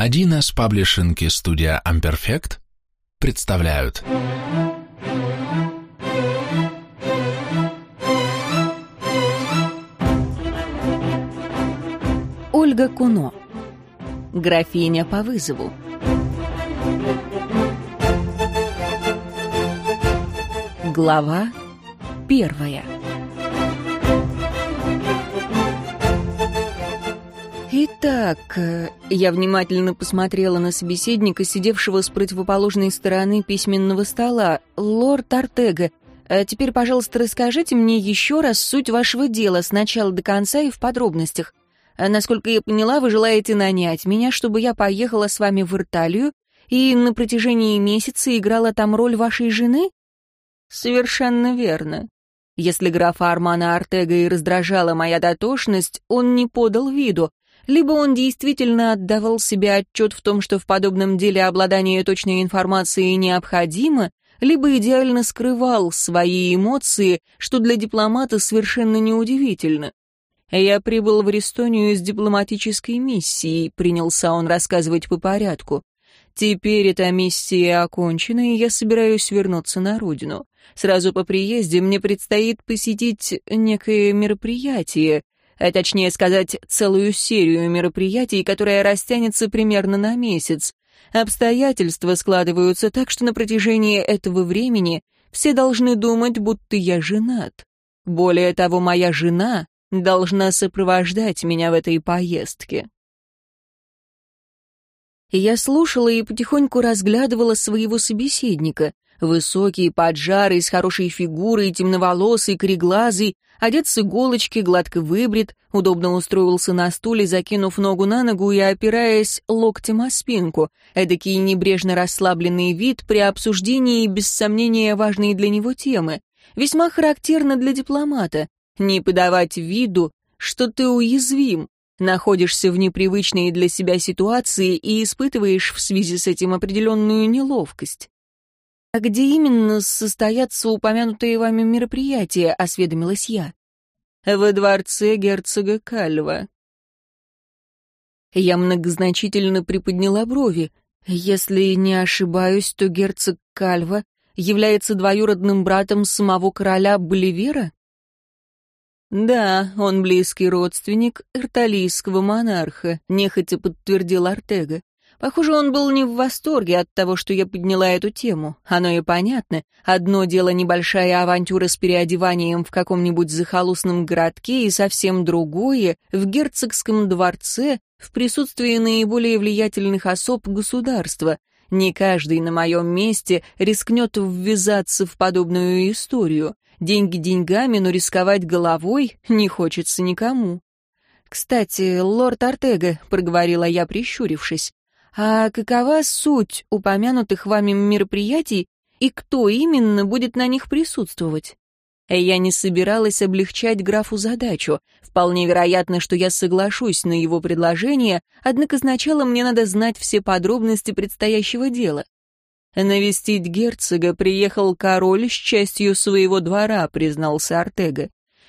Один из паблишинки студия Amperfect представляют. Ольга Куно. Графиня по вызову. Глава первая Итак, э, я внимательно посмотрела на собеседника, сидевшего с противоположной стороны письменного стола. «Лорд Артега, а теперь, пожалуйста, расскажите мне еще раз суть вашего дела с начала до конца и в подробностях. А, насколько я поняла, вы желаете нанять меня, чтобы я поехала с вами в Ирталию и на протяжении месяца играла там роль вашей жены?» «Совершенно верно. Если графа Армана Артега и раздражала моя дотошность, он не подал виду, либо он действительно отдавал себе отчет в том, что в подобном деле обладание точной информацией необходимо, либо идеально скрывал свои эмоции, что для дипломата совершенно неудивительно. «Я прибыл в Рестонию с дипломатической миссией», — принялся он рассказывать по порядку. «Теперь эта миссия окончена, и я собираюсь вернуться на родину. Сразу по приезде мне предстоит посетить некое мероприятие, а точнее сказать, целую серию мероприятий, которая растянется примерно на месяц. Обстоятельства складываются так, что на протяжении этого времени все должны думать, будто я женат. Более того, моя жена должна сопровождать меня в этой поездке. Я слушала и потихоньку разглядывала своего собеседника. Высокий, поджарый, с хорошей фигурой, темноволосый, кореглазый, одет с иголочки, гладко выбрит, удобно устроился на стуле, закинув ногу на ногу и опираясь локтем о спинку. Эдакий небрежно расслабленный вид при обсуждении, без сомнения, важной для него темы. Весьма характерно для дипломата. Не подавать виду, что ты уязвим, находишься в непривычной для себя ситуации и испытываешь в связи с этим определенную неловкость. «А где именно состоятся упомянутые вами мероприятия?» — осведомилась я. «Во дворце герцога Кальва». Я многозначительно приподняла брови. Если не ошибаюсь, то герцог Кальва является двоюродным братом самого короля Боливера? «Да, он близкий родственник эрталийского монарха», — нехотя подтвердил Артега. Похоже, он был не в восторге от того, что я подняла эту тему. Оно и понятно. Одно дело небольшая авантюра с переодеванием в каком-нибудь захолустном городке, и совсем другое — в герцогском дворце, в присутствии наиболее влиятельных особ государства. Не каждый на моем месте рискнет ввязаться в подобную историю. Деньги деньгами, но рисковать головой не хочется никому. «Кстати, лорд Артега», — проговорила я, прищурившись, а какова суть упомянутых вами мероприятий и кто именно будет на них присутствовать? Я не собиралась облегчать графу задачу. Вполне вероятно, что я соглашусь на его предложение, однако сначала мне надо знать все подробности предстоящего дела. Навестить герцога приехал король с частью своего двора, признался Артега.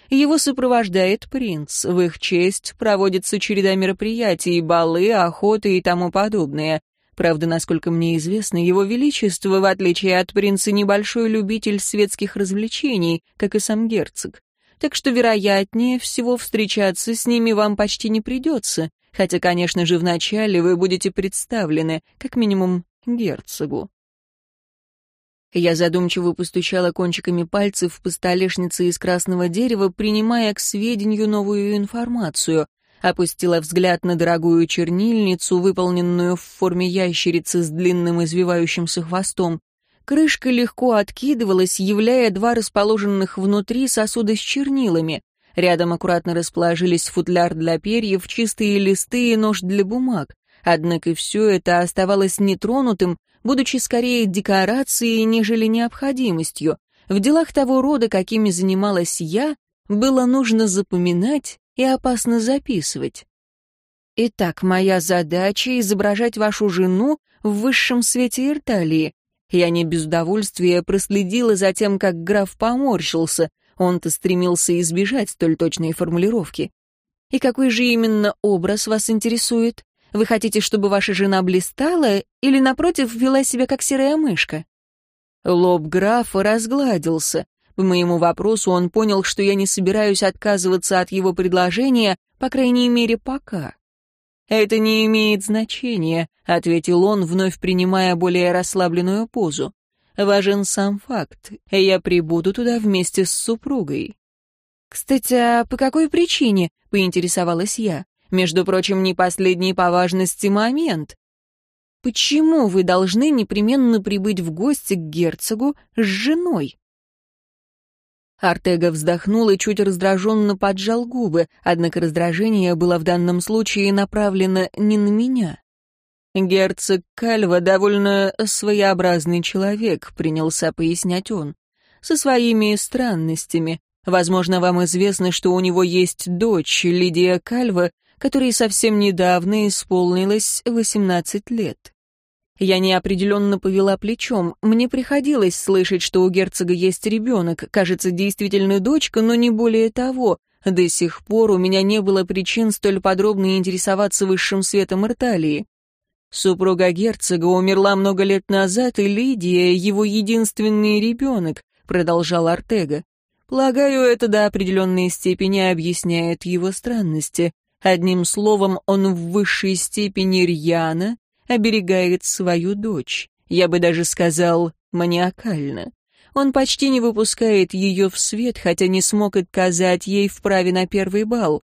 Его сопровождает принц. В их честь проводится череда мероприятий, балы, охоты и тому подобное. Правда, насколько мне известно, его величество, в отличие от принца, небольшой любитель светских развлечений, как и сам герцог. Так что, вероятнее всего, встречаться с ними вам почти не придется, хотя, конечно же, вначале вы будете представлены, как минимум, герцогу. Я задумчиво постучала кончиками пальцев по столешнице из красного дерева, принимая к сведению новую информацию. Опустила взгляд на дорогую чернильницу, выполненную в форме ящерицы с длинным извивающимся хвостом. Крышка легко откидывалась, являя два расположенных внутри сосуда с чернилами. Рядом аккуратно расположились футляр для перьев, чистые листы и нож для бумаг. Однако все это оставалось нетронутым, будучи скорее декорацией, нежели необходимостью. В делах того рода, какими занималась я, было нужно запоминать и опасно записывать. Итак, моя задача — изображать вашу жену в высшем свете Ирталии. Я не без удовольствия проследила за тем, как граф поморщился. Он-то стремился избежать столь точной формулировки. И какой же именно образ вас интересует? Вы хотите, чтобы ваша жена блистала или, напротив, вела себя как серая мышка?» Лоб графа разгладился. По моему вопросу он понял, что я не собираюсь отказываться от его предложения, по крайней мере, пока. «Это не имеет значения», — ответил он, вновь принимая более расслабленную позу. «Важен сам факт. Я прибуду туда вместе с супругой». «Кстати, а по какой причине?» — поинтересовалась я. «Между прочим, не последний по важности момент. Почему вы должны непременно прибыть в гости к герцогу с женой?» Артега вздохнул и чуть раздраженно поджал губы, однако раздражение было в данном случае направлено не на меня. «Герцог Кальва довольно своеобразный человек», — принялся пояснять он, — «со своими странностями. Возможно, вам известно, что у него есть дочь, Лидия Кальва, которой совсем недавно исполнилось 18 лет. Я неопределенно повела плечом. Мне приходилось слышать, что у герцога есть ребенок, кажется, действительно дочка, но не более того. До сих пор у меня не было причин столь подробно интересоваться высшим светом Ирталии. Супруга герцога умерла много лет назад, и Лидия — его единственный ребенок, продолжал Артега. Полагаю, это до определенной степени объясняет его странности. Одним словом, он в высшей степени рьяно оберегает свою дочь. Я бы даже сказал, маниакально. Он почти не выпускает ее в свет, хотя не смог отказать ей в праве на первый бал.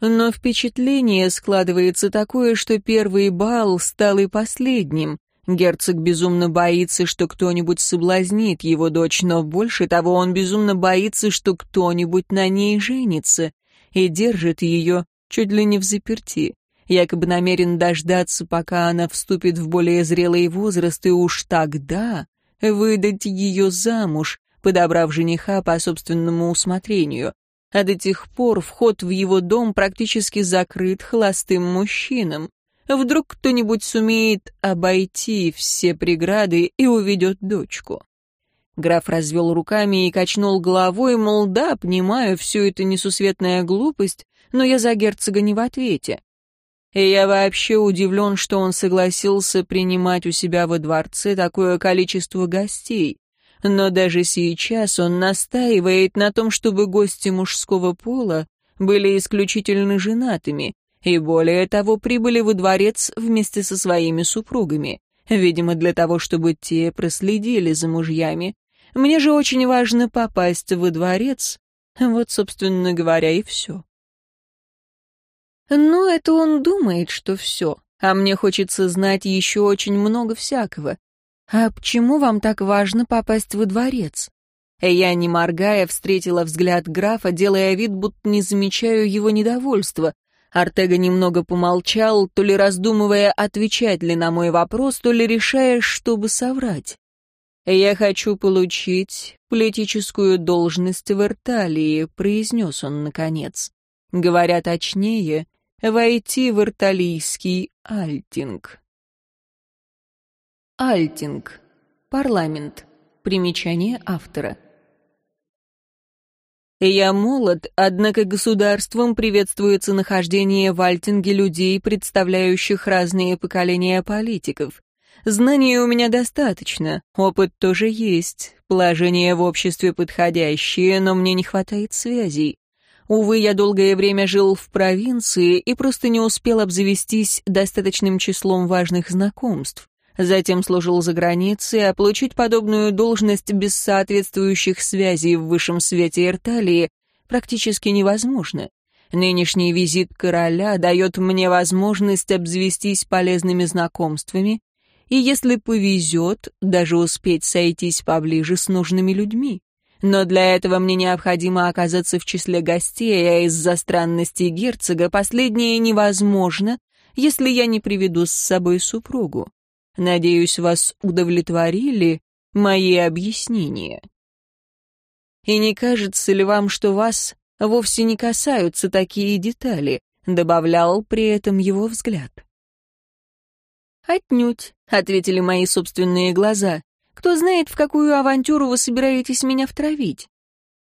Но впечатление складывается такое, что первый бал стал и последним. Герцог безумно боится, что кто-нибудь соблазнит его дочь, но больше того, он безумно боится, что кто-нибудь на ней женится и держит ее чуть ли не в заперти якобы намерен дождаться, пока она вступит в более зрелый возраст, и уж тогда выдать ее замуж, подобрав жениха по собственному усмотрению. А до тех пор вход в его дом практически закрыт холостым мужчинам. Вдруг кто-нибудь сумеет обойти все преграды и уведет дочку. Граф развел руками и качнул головой, мол, да, понимаю, все это несусветная глупость, но я за герцога не в ответе. И я вообще удивлен, что он согласился принимать у себя во дворце такое количество гостей. Но даже сейчас он настаивает на том, чтобы гости мужского пола были исключительно женатыми, и более того, прибыли во дворец вместе со своими супругами, видимо, для того, чтобы те проследили за мужьями. Мне же очень важно попасть во дворец, вот, собственно говоря, и все. Ну, это он думает, что все, а мне хочется знать еще очень много всякого. А почему вам так важно попасть во дворец? Я, не моргая, встретила взгляд графа, делая вид, будто не замечаю его недовольства. Артега немного помолчал, то ли раздумывая, отвечать ли на мой вопрос, то ли решая, чтобы соврать. «Я хочу получить политическую должность в Ирталии», — произнес он наконец. Говоря точнее, войти в Ирталийский Альтинг. Альтинг. Парламент. Примечание автора. Я молод, однако государством приветствуется нахождение в Альтинге людей, представляющих разные поколения политиков. Знаний у меня достаточно, опыт тоже есть, положение в обществе подходящее, но мне не хватает связей. Увы, я долгое время жил в провинции и просто не успел обзавестись достаточным числом важных знакомств. Затем служил за границей, а получить подобную должность без соответствующих связей в высшем свете Ирталии практически невозможно. Нынешний визит короля дает мне возможность обзавестись полезными знакомствами и, если повезет, даже успеть сойтись поближе с нужными людьми. Но для этого мне необходимо оказаться в числе гостей, а из-за странностей герцога последнее невозможно, если я не приведу с собой супругу. Надеюсь, вас удовлетворили мои объяснения. И не кажется ли вам, что вас вовсе не касаются такие детали, добавлял при этом его взгляд. «Отнюдь», — ответили мои собственные глаза. Кто знает, в какую авантюру вы собираетесь меня втравить?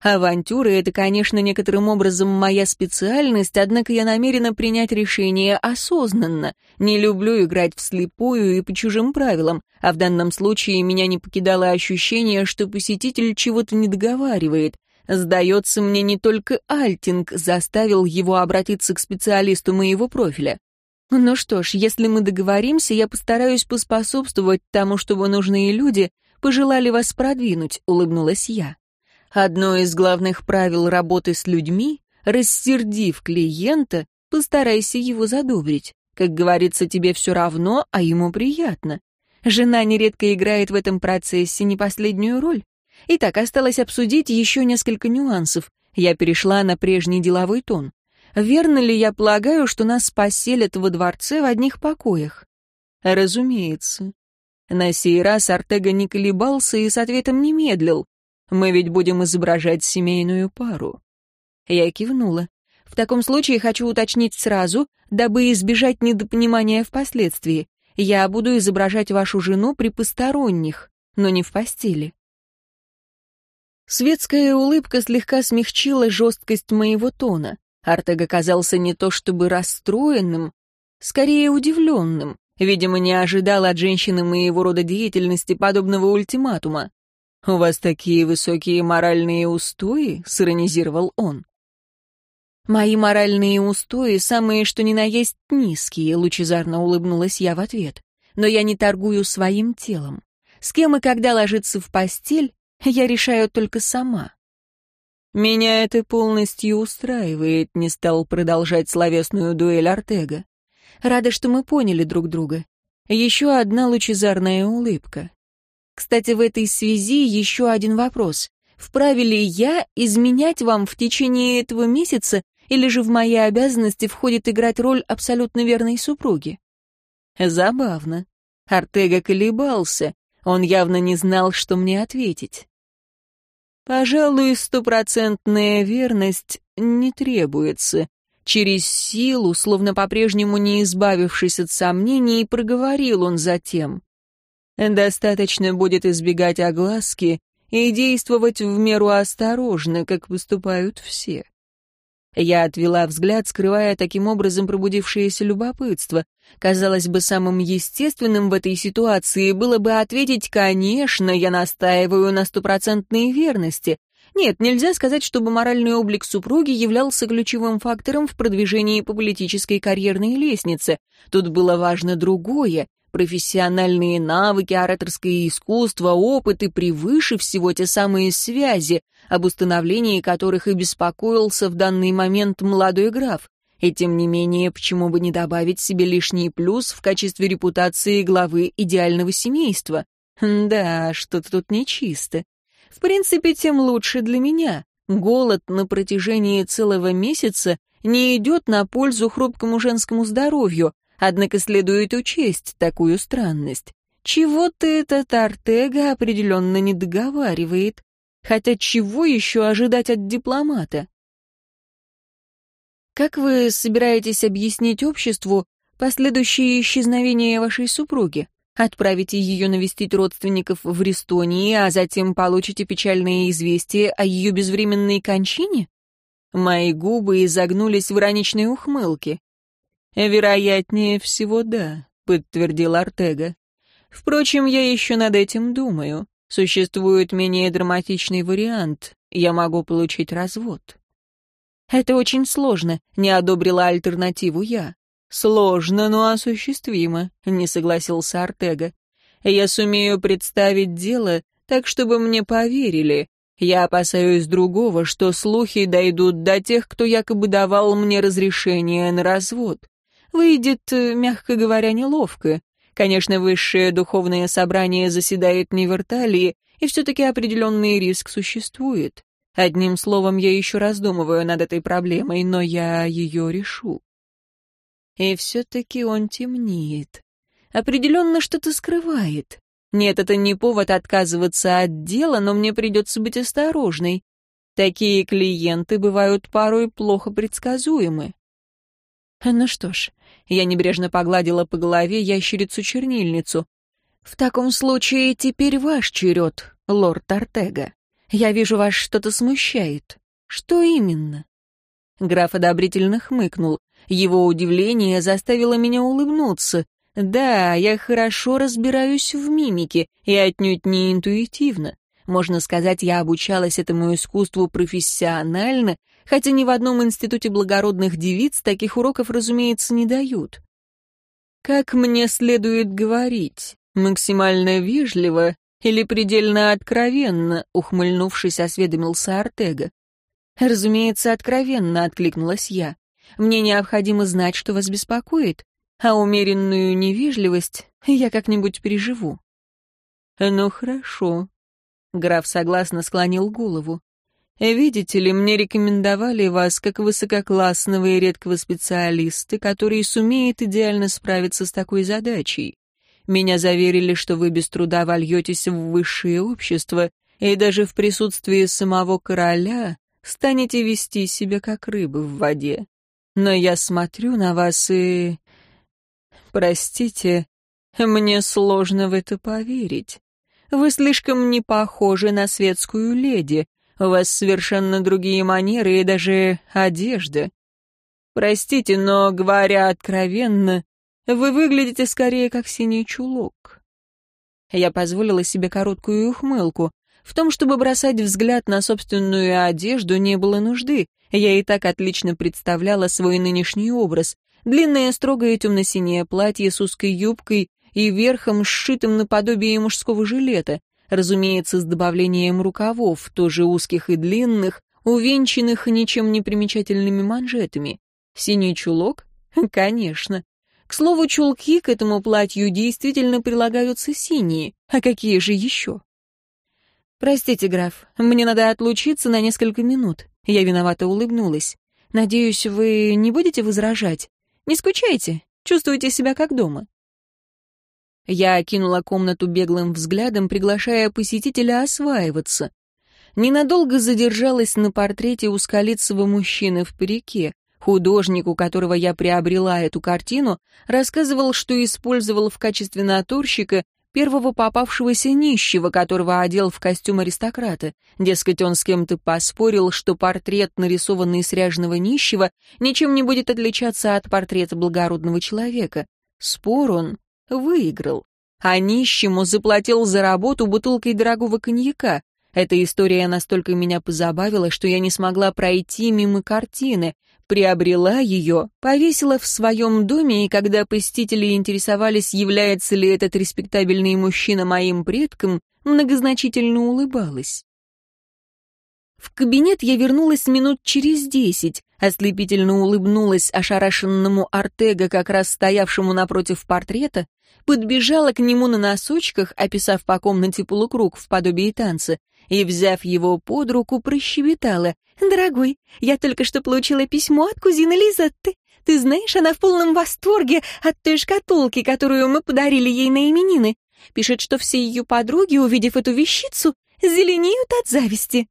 Авантюры — это, конечно, некоторым образом моя специальность, однако я намерена принять решение осознанно. Не люблю играть вслепую и по чужим правилам, а в данном случае меня не покидало ощущение, что посетитель чего-то не договаривает. Сдается мне, не только Альтинг заставил его обратиться к специалисту моего профиля. Ну что ж, если мы договоримся, я постараюсь поспособствовать тому, чтобы нужные люди пожелали вас продвинуть, улыбнулась я. Одно из главных правил работы с людьми — рассердив клиента, постарайся его задобрить. Как говорится, тебе все равно, а ему приятно. Жена нередко играет в этом процессе не последнюю роль. Итак, осталось обсудить еще несколько нюансов. Я перешла на прежний деловой тон. Верно ли я полагаю, что нас поселят во дворце в одних покоях? Разумеется. На сей раз Артега не колебался и с ответом не медлил. Мы ведь будем изображать семейную пару». Я кивнула. «В таком случае хочу уточнить сразу, дабы избежать недопонимания впоследствии. Я буду изображать вашу жену при посторонних, но не в постели». Светская улыбка слегка смягчила жесткость моего тона. Артег оказался не то чтобы расстроенным, скорее удивленным. Видимо, не ожидал от женщины моего рода деятельности подобного ультиматума. «У вас такие высокие моральные устои?» — сиронизировал он. «Мои моральные устои самые что ни на есть низкие», — лучезарно улыбнулась я в ответ. «Но я не торгую своим телом. С кем и когда ложиться в постель, я решаю только сама». «Меня это полностью устраивает», — не стал продолжать словесную дуэль Артега. «Рада, что мы поняли друг друга. Еще одна лучезарная улыбка. Кстати, в этой связи еще один вопрос. Вправе ли я изменять вам в течение этого месяца, или же в мои обязанности входит играть роль абсолютно верной супруги? Забавно. Артега колебался. Он явно не знал, что мне ответить. Пожалуй, стопроцентная верность не требуется. Через силу, словно по-прежнему не избавившись от сомнений, проговорил он затем. Достаточно будет избегать огласки и действовать в меру осторожно, как поступают все. Я отвела взгляд, скрывая таким образом пробудившееся любопытство. Казалось бы, самым естественным в этой ситуации было бы ответить «Конечно, я настаиваю на стопроцентной верности». Нет, нельзя сказать, чтобы моральный облик супруги являлся ключевым фактором в продвижении по политической карьерной лестнице. Тут было важно другое профессиональные навыки, ораторское искусство, опыт и превыше всего те самые связи, об установлении которых и беспокоился в данный момент молодой граф. И тем не менее, почему бы не добавить себе лишний плюс в качестве репутации главы идеального семейства? Да, что-то тут нечисто. В принципе, тем лучше для меня. Голод на протяжении целого месяца не идет на пользу хрупкому женскому здоровью, Однако следует учесть такую странность. Чего-то этот Артега определенно не договаривает. Хотя чего еще ожидать от дипломата? Как вы собираетесь объяснить обществу последующее исчезновение вашей супруги? Отправите ее навестить родственников в Рестонии, а затем получите печальное известие о ее безвременной кончине? Мои губы изогнулись в ироничной ухмылке. «Вероятнее всего, да», — подтвердил Артега. «Впрочем, я еще над этим думаю. Существует менее драматичный вариант. Я могу получить развод». «Это очень сложно», — не одобрила альтернативу я. «Сложно, но осуществимо», — не согласился Артега. «Я сумею представить дело так, чтобы мне поверили. Я опасаюсь другого, что слухи дойдут до тех, кто якобы давал мне разрешение на развод. Выйдет, э, мягко говоря, неловко. Конечно, высшее духовное собрание заседает не в Ирталии, и все-таки определенный риск существует. Одним словом, я еще раздумываю над этой проблемой, но я ее решу. И все-таки он темнеет. Определенно что-то скрывает. Нет, это не повод отказываться от дела, но мне придется быть осторожной. Такие клиенты бывают порой плохо предсказуемы. Ну что ж, я небрежно погладила по голове ящерицу-чернильницу. «В таком случае теперь ваш черед, лорд Артега. Я вижу, вас что-то смущает. Что именно?» Граф одобрительно хмыкнул. Его удивление заставило меня улыбнуться. Да, я хорошо разбираюсь в мимике и отнюдь не интуитивно. Можно сказать, я обучалась этому искусству профессионально, хотя ни в одном институте благородных девиц таких уроков, разумеется, не дают. Как мне следует говорить? Максимально вежливо или предельно откровенно, ухмыльнувшись, осведомился Артега. Разумеется, откровенно откликнулась я. Мне необходимо знать, что вас беспокоит, а умеренную невежливость я как-нибудь переживу. Ну хорошо. Граф согласно склонил голову. Видите ли, мне рекомендовали вас как высококлассного и редкого специалиста, который сумеет идеально справиться с такой задачей. Меня заверили, что вы без труда вольетесь в высшее общество, и даже в присутствии самого короля станете вести себя как рыбы в воде. Но я смотрю на вас и... Простите, мне сложно в это поверить. Вы слишком не похожи на светскую леди, у вас совершенно другие манеры и даже одежда. Простите, но, говоря откровенно, вы выглядите скорее как синий чулок. Я позволила себе короткую ухмылку. В том, чтобы бросать взгляд на собственную одежду, не было нужды. Я и так отлично представляла свой нынешний образ. Длинное строгое темно-синее платье с узкой юбкой и верхом, сшитым наподобие мужского жилета разумеется, с добавлением рукавов, тоже узких и длинных, увенчанных ничем не примечательными манжетами. Синий чулок? Конечно. К слову, чулки к этому платью действительно прилагаются синие. А какие же еще? «Простите, граф, мне надо отлучиться на несколько минут». Я виновато улыбнулась. «Надеюсь, вы не будете возражать? Не скучайте, чувствуйте себя как дома». Я окинула комнату беглым взглядом, приглашая посетителя осваиваться. Ненадолго задержалась на портрете узколицего мужчины в парике. Художник, у которого я приобрела эту картину, рассказывал, что использовал в качестве натурщика первого попавшегося нищего, которого одел в костюм аристократа. Дескать, он с кем-то поспорил, что портрет, нарисованный с ряженого нищего, ничем не будет отличаться от портрета благородного человека. Спор он выиграл. А нищему заплатил за работу бутылкой дорогого коньяка. Эта история настолько меня позабавила, что я не смогла пройти мимо картины. Приобрела ее, повесила в своем доме, и когда посетители интересовались, является ли этот респектабельный мужчина моим предком, многозначительно улыбалась. В кабинет я вернулась минут через десять, ослепительно улыбнулась ошарашенному Артега, как раз стоявшему напротив портрета, подбежала к нему на носочках, описав по комнате полукруг в подобии танца, и, взяв его под руку, прощебетала. «Дорогой, я только что получила письмо от кузины Лизетты. Ты знаешь, она в полном восторге от той шкатулки, которую мы подарили ей на именины. Пишет, что все ее подруги, увидев эту вещицу, зеленеют от зависти.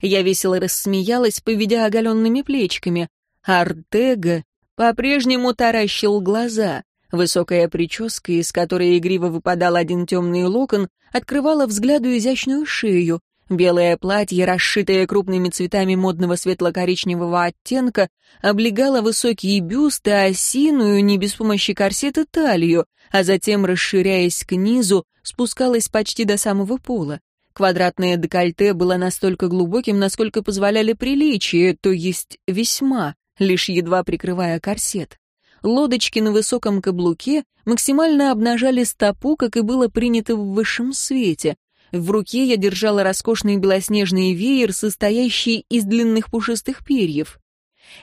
Я весело рассмеялась, поведя оголенными плечиками. Артега по-прежнему таращил глаза. Высокая прическа, из которой игриво выпадал один темный локон, открывала взгляду изящную шею. Белое платье, расшитое крупными цветами модного светло-коричневого оттенка, облегало высокие бюсты, осиную, не без помощи корсета, талию, а затем, расширяясь к низу, спускалась почти до самого пола. Квадратное декольте было настолько глубоким, насколько позволяли приличия, то есть весьма, лишь едва прикрывая корсет. Лодочки на высоком каблуке максимально обнажали стопу, как и было принято в высшем свете. В руке я держала роскошный белоснежный веер, состоящий из длинных пушистых перьев.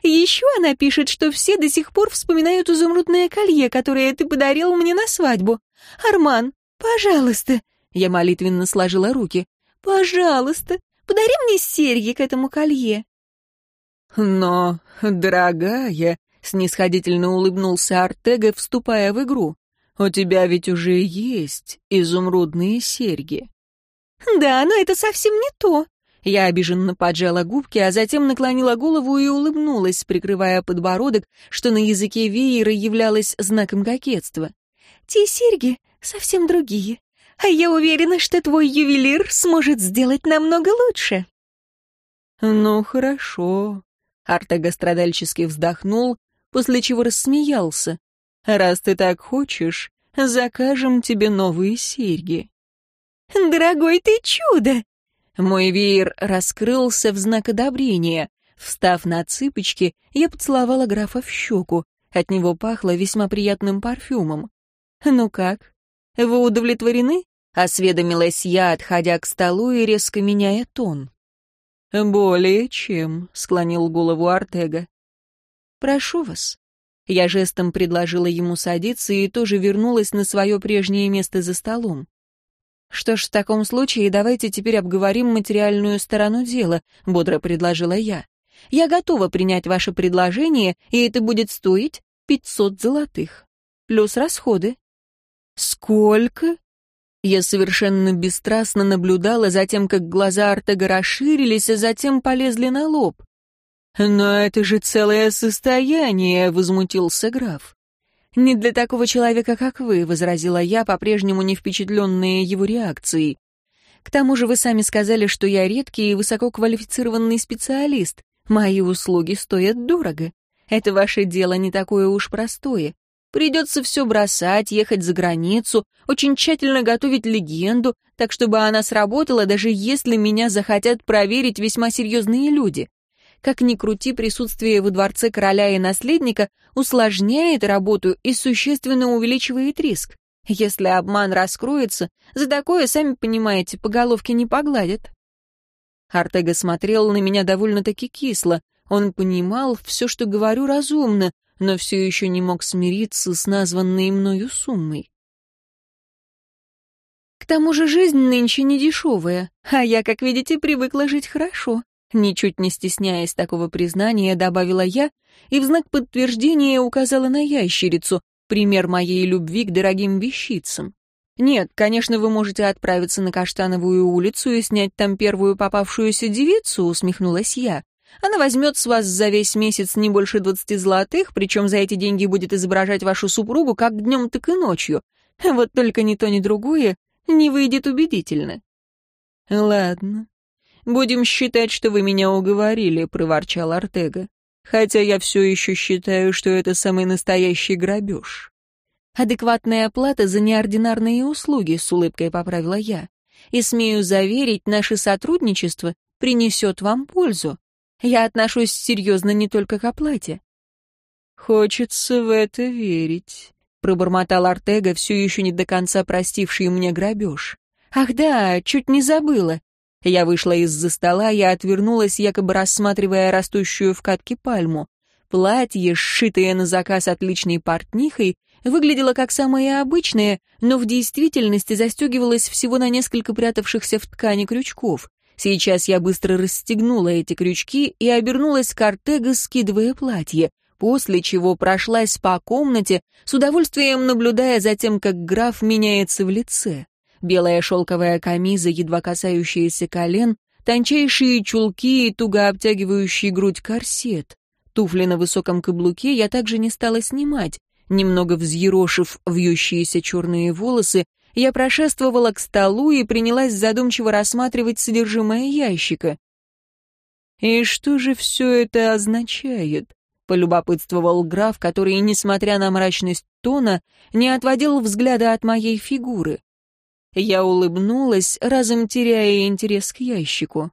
Еще она пишет, что все до сих пор вспоминают изумрудное колье, которое ты подарил мне на свадьбу. Арман, пожалуйста, я молитвенно сложила руки. «Пожалуйста, подари мне серьги к этому колье». «Но, дорогая», — снисходительно улыбнулся Артега, вступая в игру, «у тебя ведь уже есть изумрудные серьги». «Да, но это совсем не то». Я обиженно поджала губки, а затем наклонила голову и улыбнулась, прикрывая подбородок, что на языке веера являлось знаком кокетства. «Те серьги совсем другие. А я уверена, что твой ювелир сможет сделать намного лучше». «Ну, хорошо», — Артега страдальчески вздохнул, после чего рассмеялся. «Раз ты так хочешь, закажем тебе новые серьги». «Дорогой ты чудо!» Мой веер раскрылся в знак одобрения. Встав на цыпочки, я поцеловала графа в щеку. От него пахло весьма приятным парфюмом. «Ну как? Вы удовлетворены?» — осведомилась я, отходя к столу и резко меняя тон. «Более чем», — склонил голову Артега. «Прошу вас». Я жестом предложила ему садиться и тоже вернулась на свое прежнее место за столом. «Что ж, в таком случае давайте теперь обговорим материальную сторону дела», — бодро предложила я. «Я готова принять ваше предложение, и это будет стоить пятьсот золотых. Плюс расходы». «Сколько?» Я совершенно бесстрастно наблюдала за тем, как глаза Артега расширились, а затем полезли на лоб. «Но это же целое состояние», — возмутился граф. «Не для такого человека, как вы», — возразила я, по-прежнему не впечатленная его реакцией. «К тому же вы сами сказали, что я редкий и высококвалифицированный специалист. Мои услуги стоят дорого. Это ваше дело не такое уж простое. Придется все бросать, ехать за границу, очень тщательно готовить легенду, так чтобы она сработала, даже если меня захотят проверить весьма серьезные люди. Как ни крути, присутствие во дворце короля и наследника усложняет работу и существенно увеличивает риск. Если обман раскроется, за такое, сами понимаете, по головке не погладят. Артега смотрел на меня довольно-таки кисло. Он понимал все, что говорю, разумно, но все еще не мог смириться с названной мною суммой. К тому же жизнь нынче не дешевая, а я, как видите, привыкла жить хорошо. Ничуть не стесняясь такого признания, добавила я и в знак подтверждения указала на ящерицу, пример моей любви к дорогим вещицам. Нет, конечно, вы можете отправиться на Каштановую улицу и снять там первую попавшуюся девицу, усмехнулась я. Она возьмет с вас за весь месяц не больше двадцати золотых, причем за эти деньги будет изображать вашу супругу как днем, так и ночью. Вот только ни то, ни другое не выйдет убедительно. Ладно, «Будем считать, что вы меня уговорили», — проворчал Артега. «Хотя я все еще считаю, что это самый настоящий грабеж». «Адекватная оплата за неординарные услуги», — с улыбкой поправила я. «И смею заверить, наше сотрудничество принесет вам пользу. Я отношусь серьезно не только к оплате». «Хочется в это верить», — пробормотал Артега, все еще не до конца простивший мне грабеж. «Ах да, чуть не забыла. Я вышла из-за стола и отвернулась, якобы рассматривая растущую в катке пальму. Платье, сшитое на заказ отличной портнихой, выглядело как самое обычное, но в действительности застегивалось всего на несколько прятавшихся в ткани крючков. Сейчас я быстро расстегнула эти крючки и обернулась к Артего, скидывая платье, после чего прошлась по комнате, с удовольствием наблюдая за тем, как граф меняется в лице белая шелковая камиза, едва касающаяся колен, тончайшие чулки и туго обтягивающий грудь корсет. Туфли на высоком каблуке я также не стала снимать. Немного взъерошив вьющиеся черные волосы, я прошествовала к столу и принялась задумчиво рассматривать содержимое ящика. «И что же все это означает?» — полюбопытствовал граф, который, несмотря на мрачность тона, не отводил взгляда от моей фигуры. Я улыбнулась, разом теряя интерес к ящику.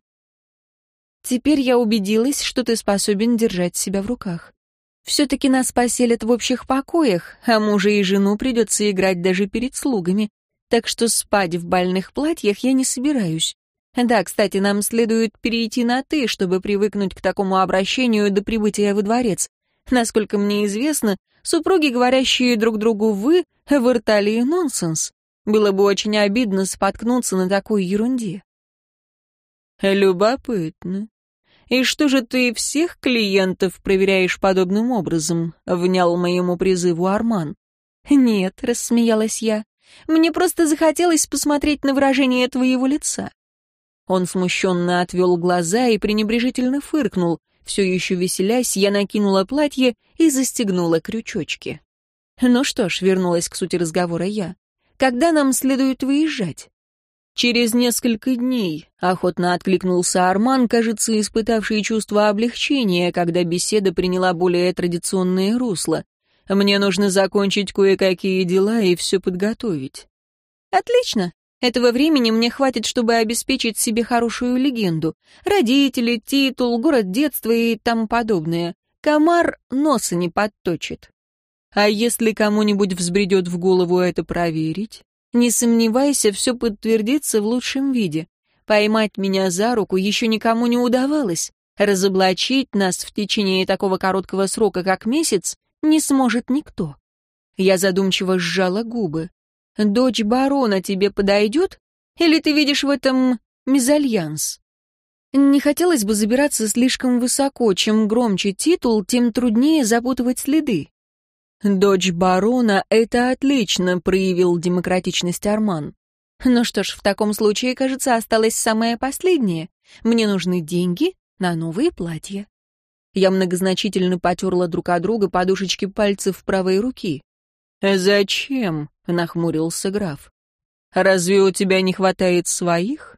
«Теперь я убедилась, что ты способен держать себя в руках. Все-таки нас поселят в общих покоях, а мужа и жену придется играть даже перед слугами, так что спать в бальных платьях я не собираюсь. Да, кстати, нам следует перейти на «ты», чтобы привыкнуть к такому обращению до прибытия во дворец. Насколько мне известно, супруги, говорящие друг другу «вы», в Ирталии нонсенс. Было бы очень обидно споткнуться на такой ерунде. Любопытно. И что же ты всех клиентов проверяешь подобным образом? Внял моему призыву Арман. Нет, рассмеялась я. Мне просто захотелось посмотреть на выражение твоего лица. Он смущенно отвел глаза и пренебрежительно фыркнул. Все еще веселясь, я накинула платье и застегнула крючочки. Ну что ж, вернулась к сути разговора я. Когда нам следует выезжать?» «Через несколько дней», — охотно откликнулся Арман, кажется, испытавший чувство облегчения, когда беседа приняла более традиционное русло. «Мне нужно закончить кое-какие дела и все подготовить». «Отлично. Этого времени мне хватит, чтобы обеспечить себе хорошую легенду. Родители, титул, город детства и тому подобное. Комар носа не подточит». «А если кому-нибудь взбредет в голову это проверить?» Не сомневайся, все подтвердится в лучшем виде. Поймать меня за руку еще никому не удавалось. Разоблачить нас в течение такого короткого срока, как месяц, не сможет никто. Я задумчиво сжала губы. «Дочь барона тебе подойдет? Или ты видишь в этом мезальянс?» Не хотелось бы забираться слишком высоко. Чем громче титул, тем труднее запутывать следы. «Дочь барона — это отлично», — проявил демократичность Арман. «Ну что ж, в таком случае, кажется, осталось самое последнее. Мне нужны деньги на новые платья». Я многозначительно потерла друг от друга подушечки пальцев правой руки. «Зачем?» — нахмурился граф. «Разве у тебя не хватает своих?»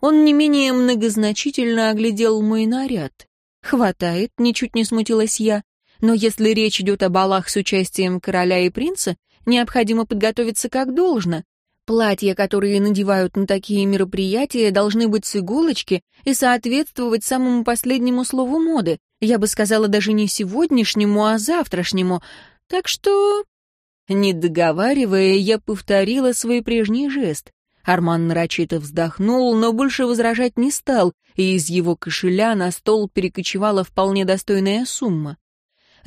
Он не менее многозначительно оглядел мой наряд. «Хватает», — ничуть не смутилась я. Но если речь идет о балах с участием короля и принца, необходимо подготовиться как должно. Платья, которые надевают на такие мероприятия, должны быть с иголочки и соответствовать самому последнему слову моды. Я бы сказала даже не сегодняшнему, а завтрашнему. Так что... Не договаривая, я повторила свой прежний жест. Арман нарочито вздохнул, но больше возражать не стал, и из его кошеля на стол перекочевала вполне достойная сумма.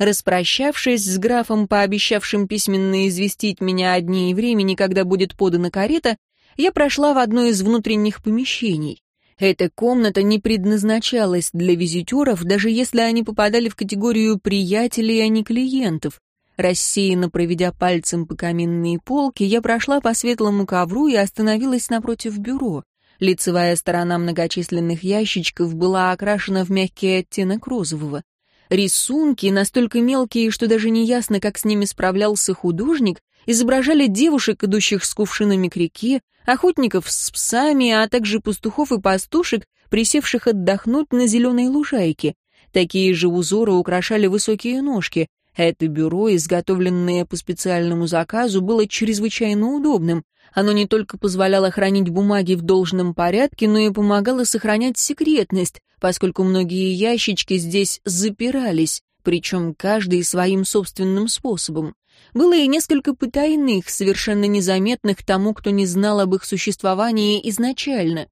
Распрощавшись с графом, пообещавшим письменно известить меня о дне и времени, когда будет подана карета, я прошла в одно из внутренних помещений. Эта комната не предназначалась для визитеров, даже если они попадали в категорию приятелей, а не клиентов. Рассеянно проведя пальцем по каминной полке, я прошла по светлому ковру и остановилась напротив бюро. Лицевая сторона многочисленных ящичков была окрашена в мягкий оттенок розового. Рисунки, настолько мелкие, что даже не ясно, как с ними справлялся художник, изображали девушек, идущих с кувшинами к реке, охотников с псами, а также пастухов и пастушек, присевших отдохнуть на зеленой лужайке. Такие же узоры украшали высокие ножки. Это бюро, изготовленное по специальному заказу, было чрезвычайно удобным. Оно не только позволяло хранить бумаги в должном порядке, но и помогало сохранять секретность, поскольку многие ящички здесь запирались, причем каждый своим собственным способом. Было и несколько потайных, совершенно незаметных тому, кто не знал об их существовании изначально.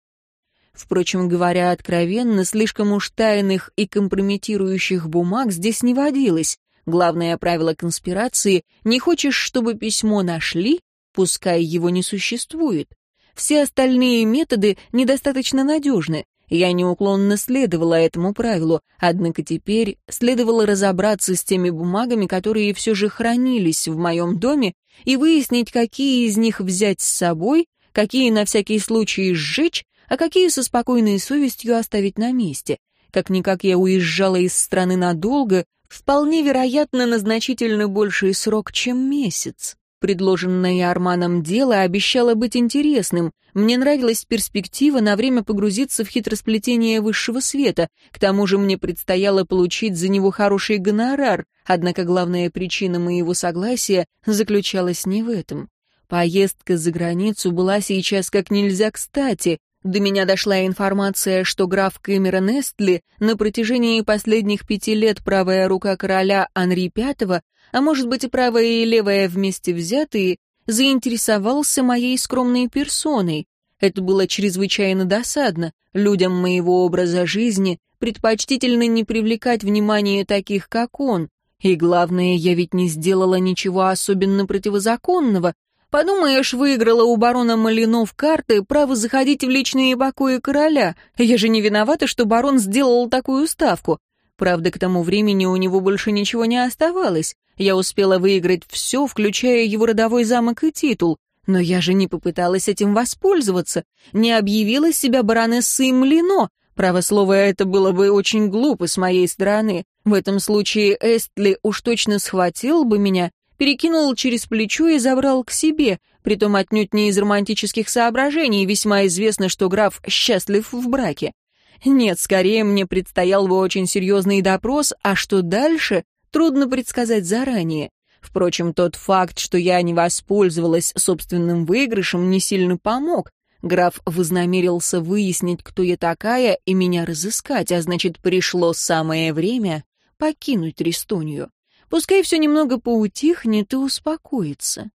Впрочем, говоря откровенно, слишком уж тайных и компрометирующих бумаг здесь не водилось. Главное правило конспирации — не хочешь, чтобы письмо нашли, пускай его не существует. Все остальные методы недостаточно надежны. Я неуклонно следовала этому правилу, однако теперь следовало разобраться с теми бумагами, которые все же хранились в моем доме, и выяснить, какие из них взять с собой, какие на всякий случай сжечь, а какие со спокойной совестью оставить на месте. Как-никак я уезжала из страны надолго, вполне вероятно, на значительно больший срок, чем месяц. Предложенное Арманом дело обещало быть интересным. Мне нравилась перспектива на время погрузиться в хитросплетение высшего света. К тому же мне предстояло получить за него хороший гонорар, однако главная причина моего согласия заключалась не в этом. Поездка за границу была сейчас как нельзя кстати. До меня дошла информация, что граф Кэмерон Эстли на протяжении последних пяти лет правая рука короля Анри V а может быть и правая и левая вместе взятые, заинтересовался моей скромной персоной. Это было чрезвычайно досадно. Людям моего образа жизни предпочтительно не привлекать внимание таких, как он. И главное, я ведь не сделала ничего особенно противозаконного. Подумаешь, выиграла у барона Малинов карты право заходить в личные покои короля. Я же не виновата, что барон сделал такую ставку. Правда, к тому времени у него больше ничего не оставалось. Я успела выиграть все, включая его родовой замок и титул. Но я же не попыталась этим воспользоваться, не объявила себя баронессой Млино. Право слово, это было бы очень глупо с моей стороны. В этом случае Эстли уж точно схватил бы меня, перекинул через плечо и забрал к себе, притом отнюдь не из романтических соображений, весьма известно, что граф счастлив в браке. Нет, скорее мне предстоял бы очень серьезный допрос, а что дальше, трудно предсказать заранее. Впрочем, тот факт, что я не воспользовалась собственным выигрышем, не сильно помог. Граф вознамерился выяснить, кто я такая, и меня разыскать, а значит, пришло самое время покинуть Рестонию. Пускай все немного поутихнет и успокоится.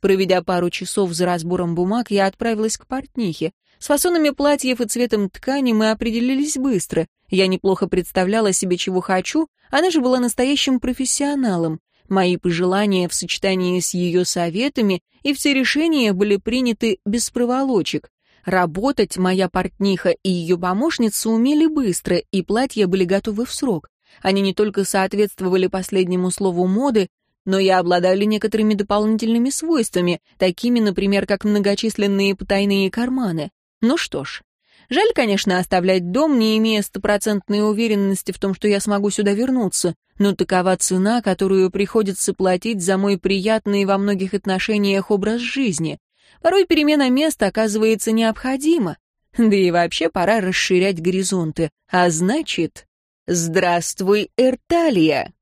Проведя пару часов за разбором бумаг, я отправилась к портнихе. С фасонами платьев и цветом ткани мы определились быстро. Я неплохо представляла себе, чего хочу, она же была настоящим профессионалом. Мои пожелания в сочетании с ее советами и все решения были приняты без проволочек. Работать моя портниха и ее помощница умели быстро, и платья были готовы в срок. Они не только соответствовали последнему слову моды, но и обладали некоторыми дополнительными свойствами, такими, например, как многочисленные потайные карманы. Ну что ж, жаль, конечно, оставлять дом, не имея стопроцентной уверенности в том, что я смогу сюда вернуться, но такова цена, которую приходится платить за мой приятный во многих отношениях образ жизни. Порой перемена места оказывается необходима. Да и вообще пора расширять горизонты, а значит... Здравствуй, Эрталия!